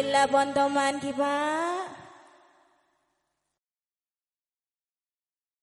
Alhamdulillah bontoman kipas.